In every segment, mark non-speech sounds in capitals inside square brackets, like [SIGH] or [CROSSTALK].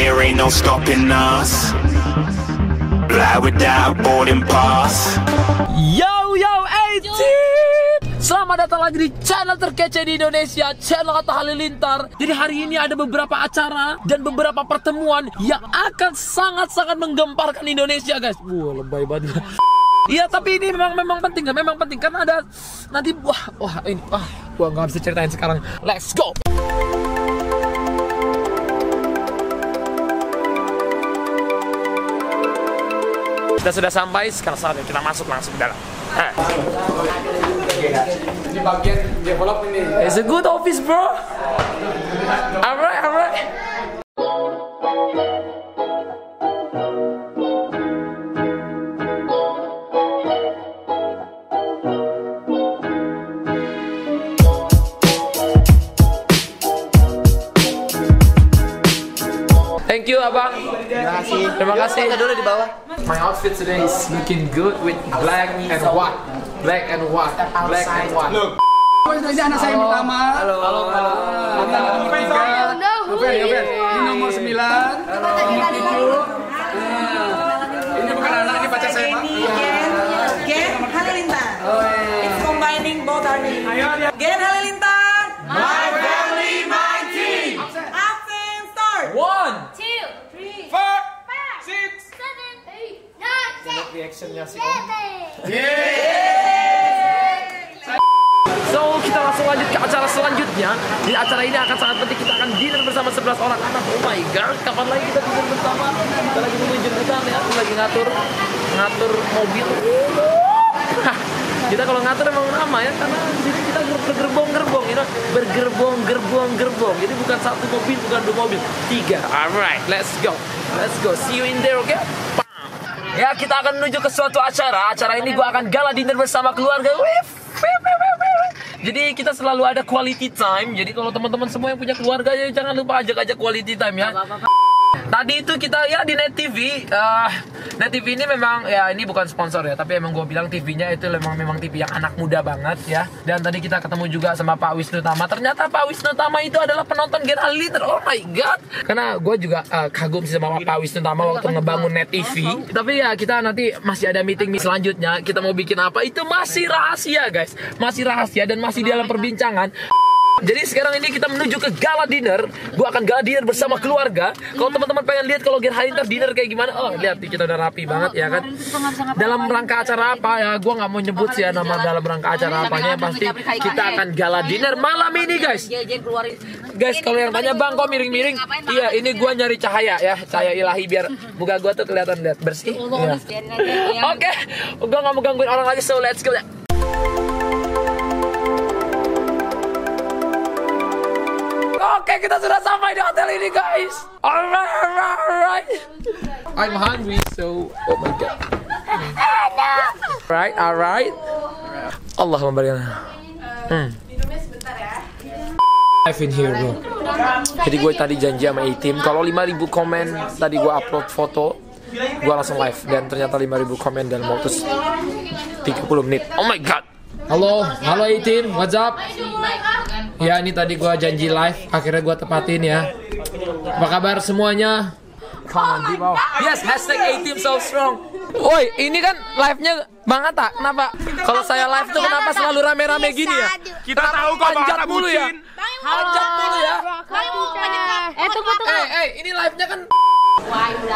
there ain't no stopping us. Fly without boarding pass. Yo yo 18 Selamat datang lagi di channel terkece di Indonesia Channel Atta Halilintar. Jadi hari ini ada beberapa acara Dan beberapa pertemuan Yang akan sangat-sangat menggemparkan Indonesia guys. Wah lebay banget. [LAUGHS] Iya tapi ini memang memang penting kan memang penting karena ada nanti wah wah ini wah gua nggak bisa ceritain sekarang. Let's go kita sudah sampai sekarang saatnya kita masuk langsung ke dalam eh. Di bagian develop ini. It's a good office, bro. Alright, alright. Thank you, Abang. Terima kasih. Terima kasih. dulu di bawah. My outfit today is looking good with black and white. Black and white. Black and white. Oh, ini anak saya yang pertama. Halo. Halo. Halo. Ini nomor Novel. Ini nomor sembilan. Nomor tujuh. Nah, Ini bukan anak, ini pacar saya, Pak. Gen Halilintar. It's combining both our names. Gen Halilintar. Ten, Reactionnya sih. eleven. So kita langsung lanjut ke acara selanjutnya. Di acara ini akan sangat penting kita akan dinner bersama 11 orang anak. Oh my god, kapan lagi kita dinner bersama? Kita lagi menuju jemputan ya, aku lagi ngatur ngatur mobil. kita kalau ngatur emang lama ya karena di sini kita bergerbong-gerbong you know? bergerbong-gerbong-gerbong jadi bukan satu mobil bukan dua mobil tiga alright let's go let's go see you in there okay Ya kita akan menuju ke suatu acara. Acara ini gua akan gala dinner bersama keluarga. Jadi kita selalu ada quality time. Jadi kalau teman-teman semua yang punya keluarga ya Jangan lupa ajak-ajak quality time ya Tadi itu kita ya di Net TV eh, Net TV ini memang ya ini bukan sponsor ya Tapi emang gue bilang TV-nya itu memang memang TV yang anak muda banget ya. Dan tadi kita ketemu juga sama Pak Wisnu Tama. Ternyata Pak Wisnu Tama itu adalah penonton Gen Liter Oh my god. Karena gue juga eh, kagum sih sama Pak Wisnu Tama waktu ngebangun Net TV Tapi ya kita nanti masih ada meeting selanjutnya. Kita mau bikin apa itu masih rahasia guys. Masih rahasia dan masih dalam perbincangan jadi sekarang ini kita menuju ke gala dinner. Gua akan gala dinner bersama keluarga. Kalau teman-teman pengen lihat kalau Gen Halilintar dinner kayak gimana, oh lihat nih kita udah rapi banget ya kan. Dalam rangka acara apa ya? Gua nggak mau nyebut sih ya nama dalam rangka acara apanya. Pasti kita akan gala dinner malam ini guys. Guys kalau yang tanya bang kok miring-miring? Iya ini gua nyari cahaya ya, cahaya ilahi biar muka gua tuh kelihatan lihat bersih. Iya. Oke, gua nggak mau gangguin orang lagi, so let's go. Oke, kita sudah sampai di hotel ini, guys. Alright, alright, alright. I'm hungry, so oh my god. Alright, alright. Allah memberikan. Hmm. I've in here, bro. Jadi gue tadi janji sama A-Team kalau 5000 komen tadi gue upload foto gue langsung live dan ternyata 5000 komen dalam waktu 30 menit. Oh my god. Halo, halo A-Team, what's up? Ya ini tadi gua janji live, akhirnya gua tepatin ya. Apa kabar semuanya? Yes, hashtag A-Team so strong. Woi, ini kan live-nya Bang Atta, kenapa? Kalau saya live tuh kenapa selalu rame-rame gini ya? Kita tahu kok Bang Panjat Atta mulu ya? Panjat mulu ya? Eh tunggu tunggu. Eh, eh, ini live-nya kan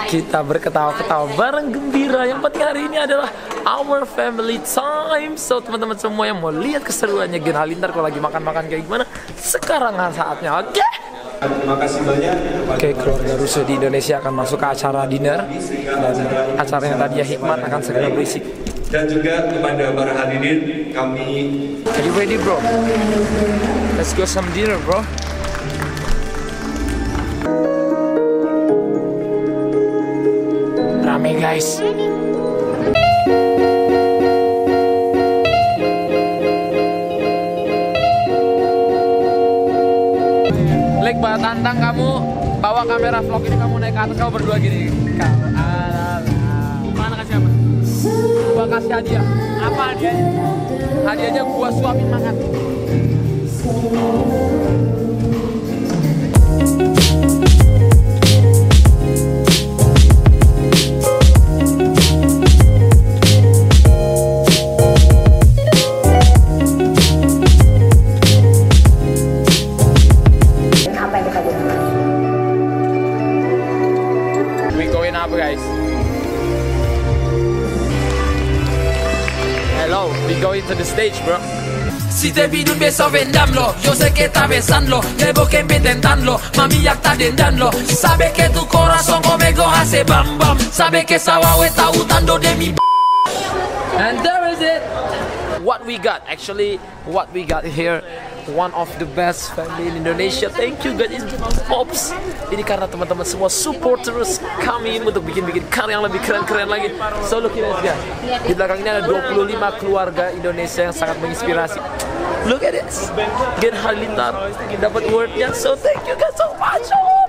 kita berketawa-ketawa bareng gembira. Yang penting hari ini adalah our family time. So teman-teman semua yang mau lihat keseruannya Gen Halilintar kalau lagi makan-makan kayak gimana, sekarang saatnya. Oke. Terima kasih banyak Oke, keluarga Rusuh di Indonesia akan masuk ke acara dinner dan acara yang tadinya hikmat akan segera berisik. dan juga kepada para hadirin kami Are you ready, bro? Let's go some dinner, bro. Rame, guys. Lek, bawa tantang kamu bawa kamera vlog ini kamu naik ke atas kamu berdua gini. Mana kasih apa? Gua kasih hadiah. Apa hadiahnya? Hadiahnya gua suapin makan. To the stage, bro. Si te pido un beso, vendamlo. Yo sé que estás besando, debo que intentarlo. Mami ya está tentando. Sabe que tu corazón conmigo hace bam bam. Sabe que esa guagua está gustando de mi. And there is it. What we got, actually, what we got here, one of the best family in Indonesia. Thank you guys, Pops. Ini karena teman-teman semua support terus kami untuk bikin-bikin karya yang lebih keren-keren lagi. So look at this guys. Di belakang ini ada 25 keluarga Indonesia yang sangat menginspirasi. Look at this. Gen Halilintar dapat wordnya. So thank you guys so much. Oh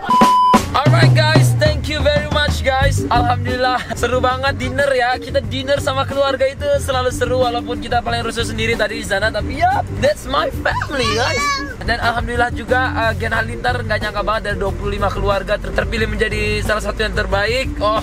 Alright guys, thank you very much guys. Alhamdulillah seru banget dinner ya. Kita dinner sama keluarga itu selalu seru walaupun kita paling rusuh sendiri tadi di sana. Tapi ya, that's my family guys. Dan alhamdulillah juga uh, Gen Halilintar nggak nyangka banget dari 25 keluarga ter- terpilih menjadi salah satu yang terbaik. Oh,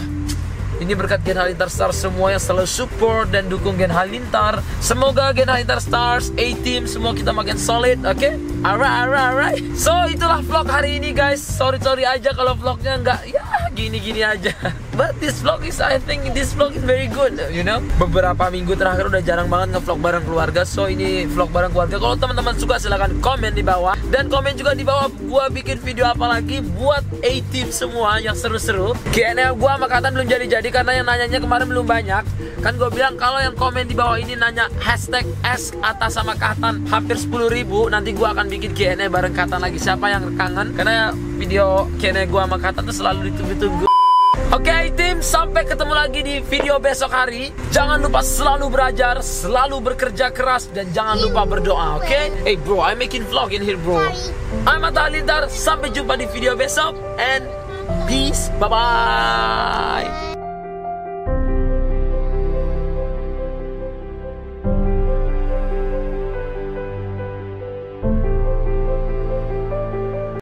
ini berkat Gen Halilintar Stars semua yang selalu support dan dukung Gen Halilintar. Semoga Gen Halilintar Stars, A-Team, semua kita makin solid, oke? Alright, alright, alright. So, itulah vlog hari ini guys. Sorry-sorry aja kalau vlognya nggak, ya gini-gini aja. But this vlog is, I think this vlog is very good, you know? Beberapa minggu terakhir udah jarang banget ngevlog bareng keluarga. So, ini vlog bareng keluarga. Kalau teman-teman suka silahkan komen di bawah. Dan komen juga di bawah gua bikin video apa lagi buat A-Team semua yang seru-seru. Kayaknya gua sama belum jadi-jadi karena yang nanyanya kemarin belum banyak. Kan gue bilang kalau yang komen di bawah ini nanya hashtag S atas sama Katan hampir 10 ribu Nanti gua akan bikin Q&A bareng Katan lagi Siapa yang kangen Karena video Q&A gua sama Katan tuh selalu ditunggu-tunggu. Oke tim, sampai ketemu lagi di video besok hari. Jangan lupa selalu belajar, selalu bekerja keras Dan jangan lupa berdoa, oke? Hey bro, I'm making vlog in here bro. I'm Atta sampai jumpa di video besok And peace, bye-bye